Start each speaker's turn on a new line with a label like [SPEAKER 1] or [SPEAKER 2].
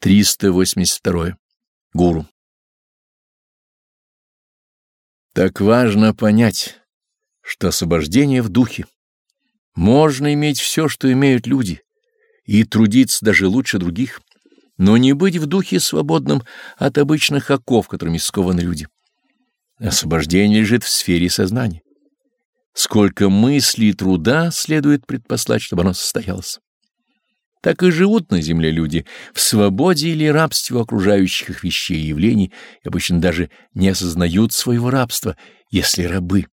[SPEAKER 1] 382. Гуру. Так важно понять, что освобождение в духе. Можно иметь все, что имеют люди, и трудиться даже лучше других, но не быть в духе свободным от обычных оков, которыми скованы люди. Освобождение лежит в сфере сознания. Сколько мыслей и труда следует предпослать, чтобы оно состоялось. Так и живут на земле люди в свободе или рабстве окружающих их вещей и явлений, и обычно даже не осознают своего рабства, если рабы.